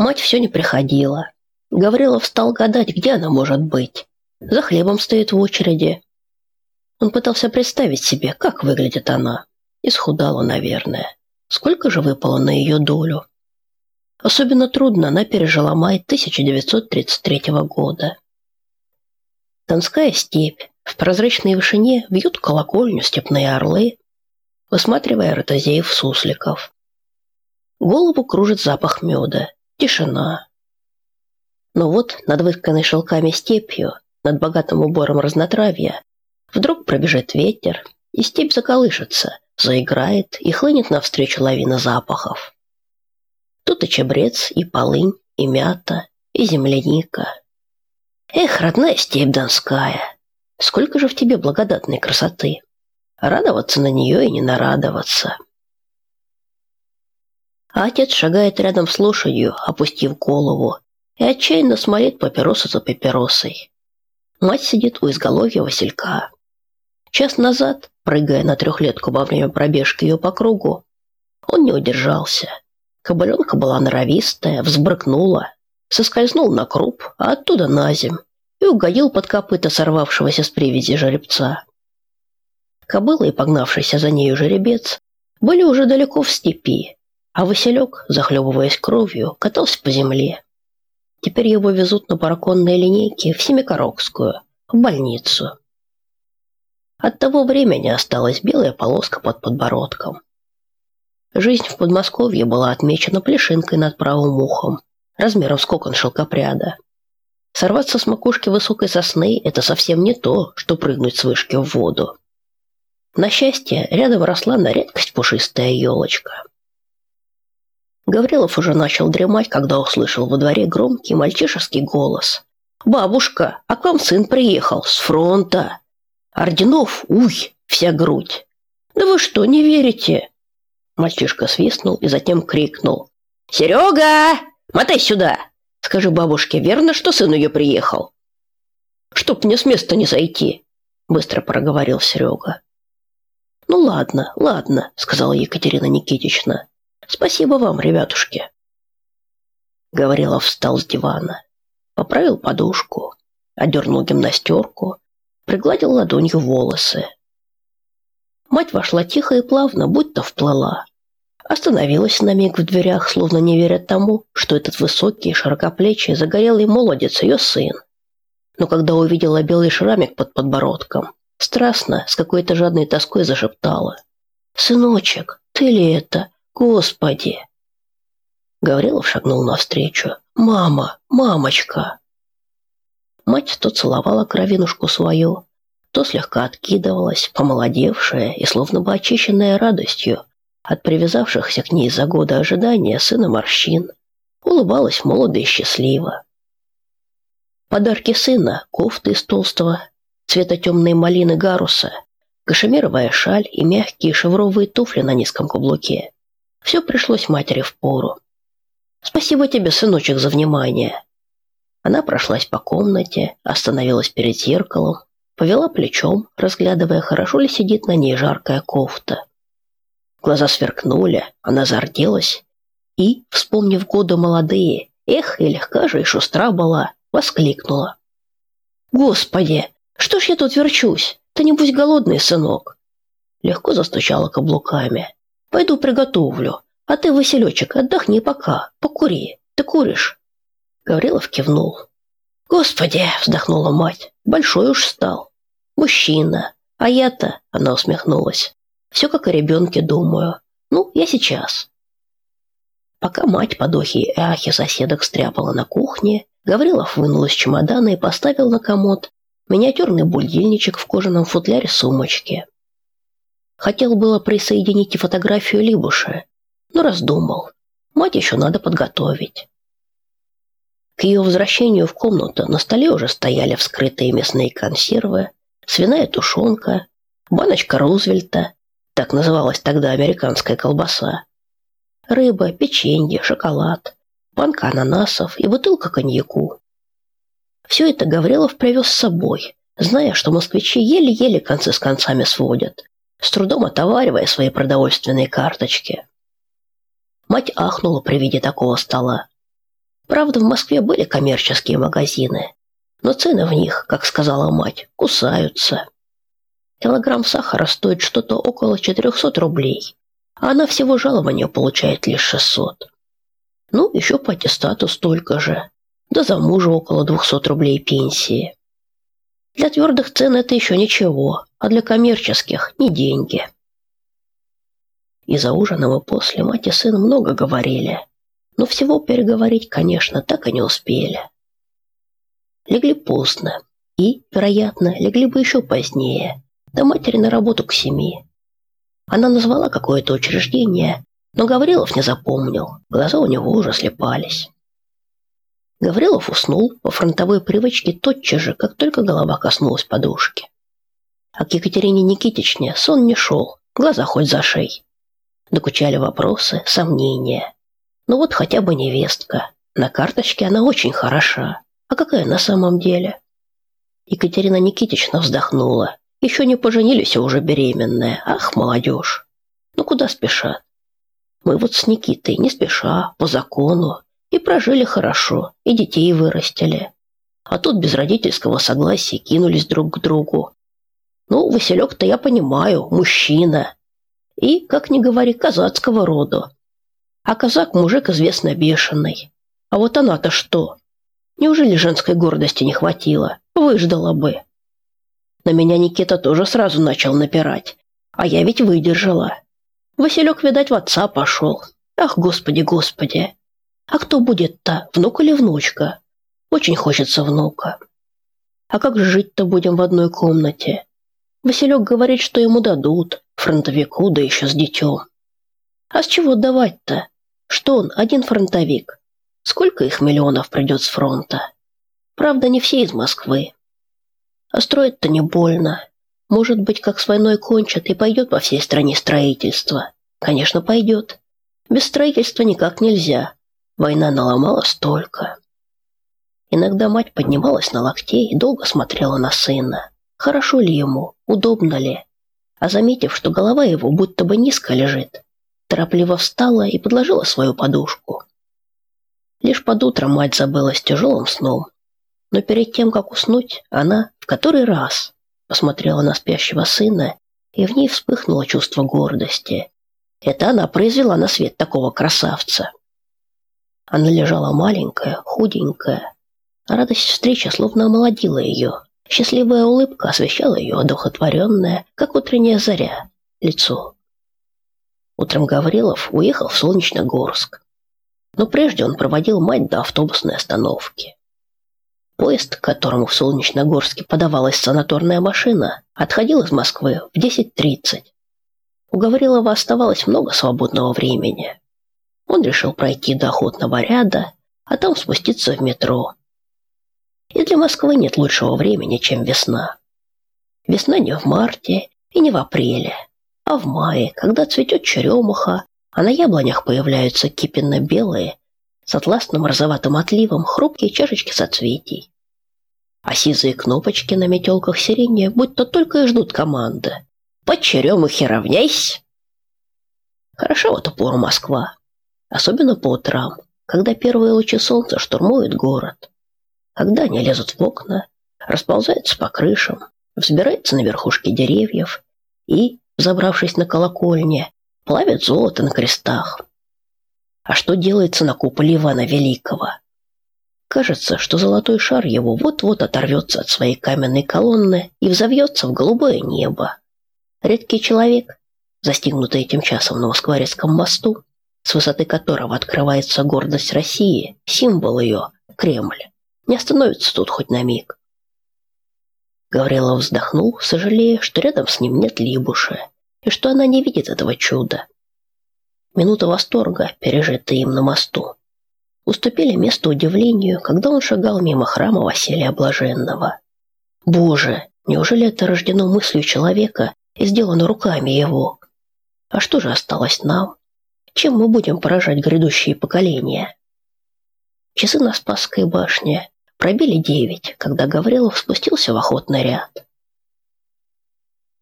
Мать все не приходила. Гаврилов стал гадать, где она может быть. За хлебом стоит в очереди. Он пытался представить себе, как выглядит она. Исхудала, наверное. Сколько же выпало на ее долю? Особенно трудно она пережила май 1933 года. Донская степь. В прозрачной вышине вьют колокольню степные орлы, высматривая ротозеев-сусликов. Голову кружит запах меда, тишина. Но вот над вытканной шелками степью, над богатым убором разнотравья, вдруг пробежит ветер, и степь заколышется, заиграет и хлынет навстречу лавина запахов. Тут и чабрец, и полынь, и мята, и земляника. Эх, родная степь донская, сколько же в тебе благодатной красоты! Радоваться на нее и не нарадоваться. А отец шагает рядом с лошадью, опустив голову, и отчаянно смотрит папиросу за папиросой. Мать сидит у изголовья Василька. Час назад, прыгая на трехлетку во время пробежки ее по кругу, он не удержался. Кобыленка была норовистая, взбрыкнула, соскользнул на круп, а оттуда на земь и угодил под копыта сорвавшегося с привязи жеребца. Кобыла и погнавшийся за нею жеребец были уже далеко в степи, а Василек, захлебываясь кровью, катался по земле. Теперь его везут на параконной линейке в Семикорокскую, в больницу. От того времени осталась белая полоска под подбородком. Жизнь в Подмосковье была отмечена плешинкой над правым ухом, размером с кокон шелкопряда. Сорваться с макушки высокой сосны – это совсем не то, что прыгнуть с вышки в воду. На счастье, рядом росла на редкость пушистая елочка. Гаврилов уже начал дремать, когда услышал во дворе громкий мальчишеский голос. «Бабушка, а к вам сын приехал с фронта. Орденов, уй, вся грудь. Да вы что, не верите?» Мальчишка свистнул и затем крикнул. «Серега, мотай сюда! Скажи бабушке, верно, что сын ее приехал?» «Чтоб мне с места не сойти», — быстро проговорил Серега. «Ну ладно, ладно», — сказала Екатерина Никитична. Спасибо вам, ребятушки. Гаврилов встал с дивана, поправил подушку, одернул гимнастерку, пригладил ладонью волосы. Мать вошла тихо и плавно, будто вплыла. Остановилась на миг в дверях, словно не веря тому, что этот высокий, широкоплечий, загорелый молодец ее сын. Но когда увидела белый шрамик под подбородком, страстно, с какой-то жадной тоской зашептала. «Сыночек, ты ли это? Господи!» Гаврилов шагнул навстречу. «Мама! Мамочка!» Мать то целовала кровинушку свою, то слегка откидывалась, помолодевшая и словно бы очищенная радостью от привязавшихся к ней за годы ожидания сына морщин, улыбалась молодо и счастливо. Подарки сына, кофты из толстого, цвета темной малины гаруса, кашемировая шаль и мягкие шевровые туфли на низком каблуке все пришлось матери в пору. Спасибо тебе, сыночек, за внимание. Она прошлась по комнате, остановилась перед зеркалом, повела плечом, разглядывая, хорошо ли сидит на ней жаркая кофта. Глаза сверкнули, она зарделась и, вспомнив годы молодые, эх, и легка же и шустра была, воскликнула. «Господи, что ж я тут верчусь? Ты не будь голодный, сынок!» Легко застучала каблуками. Пойду приготовлю. А ты, Василечек, отдохни пока, покури. Ты куришь?» Гаврилов кивнул. «Господи!» – вздохнула мать. «Большой уж стал. Мужчина. А я-то...» – она усмехнулась. «Все как о ребенке думаю. Ну, я сейчас». Пока мать по дохе и ахе соседок стряпала на кухне, Гаврилов вынул из чемодана и поставил на комод миниатюрный бульдильничек в кожаном футляре сумочки. Хотел было присоединить и фотографию Либуша, но раздумал. Мать еще надо подготовить. К ее возвращению в комнату на столе уже стояли вскрытые мясные консервы, свиная тушенка, баночка Рузвельта, так называлась тогда американская колбаса, рыба, печенье, шоколад, банка ананасов и бутылка коньяку. Все это Гаврилов привез с собой, зная, что москвичи еле-еле концы с концами сводят, с трудом отоваривая свои продовольственные карточки. Мать ахнула при виде такого стола. Правда, в Москве были коммерческие магазины, но цены в них, как сказала мать, кусаются. Килограмм сахара стоит что-то около 400 рублей, а она всего жалования получает лишь 600. Ну, еще по аттестату столько же. Да за мужа около 200 рублей пенсии. Для твердых цен это еще ничего, а для коммерческих – не деньги. И за ужином и после мать и сын много говорили, но всего переговорить, конечно, так и не успели. Легли поздно и, вероятно, легли бы еще позднее, до матери на работу к семи. Она назвала какое-то учреждение, но Гаврилов не запомнил, глаза у него уже слепались. Гаврилов уснул по фронтовой привычке тотчас же, как только голова коснулась подушки. А к Екатерине Никитичне сон не шел, глаза хоть за шей. Докучали вопросы, сомнения. Ну вот хотя бы невестка. На карточке она очень хороша. А какая на самом деле? Екатерина Никитична вздохнула. Еще не поженились, а уже беременная. Ах, молодежь. Ну куда спешат? Мы вот с Никитой не спеша, по закону, и прожили хорошо, и детей вырастили. А тут без родительского согласия кинулись друг к другу. Ну, Василек-то я понимаю, мужчина. И, как ни говори, казацкого рода. А казак мужик известно бешеный. А вот она-то что? Неужели женской гордости не хватило? Выждала бы. На меня Никита тоже сразу начал напирать. А я ведь выдержала. Василек, видать, в отца пошел. Ах, господи, господи. А кто будет-то, внук или внучка? Очень хочется внука. А как жить-то будем в одной комнате? Василек говорит, что ему дадут, фронтовику, да еще с детем. А с чего давать-то? Что он, один фронтовик? Сколько их миллионов придет с фронта? Правда, не все из Москвы. А строить-то не больно. Может быть, как с войной кончат и пойдет по всей стране строительство. Конечно, пойдет. Без строительства никак нельзя. Война наломала столько. Иногда мать поднималась на локте и долго смотрела на сына. Хорошо ли ему, удобно ли? А заметив, что голова его будто бы низко лежит, торопливо встала и подложила свою подушку. Лишь под утро мать забылась тяжелым сном. Но перед тем, как уснуть, она в который раз посмотрела на спящего сына, и в ней вспыхнуло чувство гордости. Это она произвела на свет такого красавца. Она лежала маленькая, худенькая. Радость встречи словно омолодила ее. Счастливая улыбка освещала ее одухотворенное, как утренняя заря, лицо. Утром Гаврилов уехал в Солнечногорск. Но прежде он проводил мать до автобусной остановки. Поезд, к которому в Солнечногорске подавалась санаторная машина, отходил из Москвы в 10.30. У Гаврилова оставалось много свободного времени. Он решил пройти до охотного ряда, а там спуститься в метро. И для Москвы нет лучшего времени, чем весна. Весна не в марте и не в апреле, а в мае, когда цветет черемуха, а на яблонях появляются кипенно-белые с атласным розоватым отливом хрупкие чашечки соцветий. А сизые кнопочки на метелках сирени будто только и ждут команды. «По черемухе равняйсь!» Хорошо в эту пору Москва, особенно по утрам, когда первые лучи солнца штурмуют город. Когда они лезут в окна, расползаются по крышам, взбираются на верхушки деревьев и, забравшись на колокольне, плавят золото на крестах. А что делается на куполе Ивана Великого? Кажется, что золотой шар его вот-вот оторвется от своей каменной колонны и взовьется в голубое небо. Редкий человек, застигнутый этим часом на Москворецком мосту, с высоты которого открывается гордость России, символ ее, Кремль, не остановится тут хоть на миг. Гаврилов вздохнул, сожалея, что рядом с ним нет Либуши, и что она не видит этого чуда. Минута восторга, пережитая им на мосту, уступили место удивлению, когда он шагал мимо храма Василия Блаженного. Боже, неужели это рождено мыслью человека и сделано руками его? А что же осталось нам? Чем мы будем поражать грядущие поколения? Часы на Спасской башне пробили девять, когда Гаврилов спустился в охотный ряд.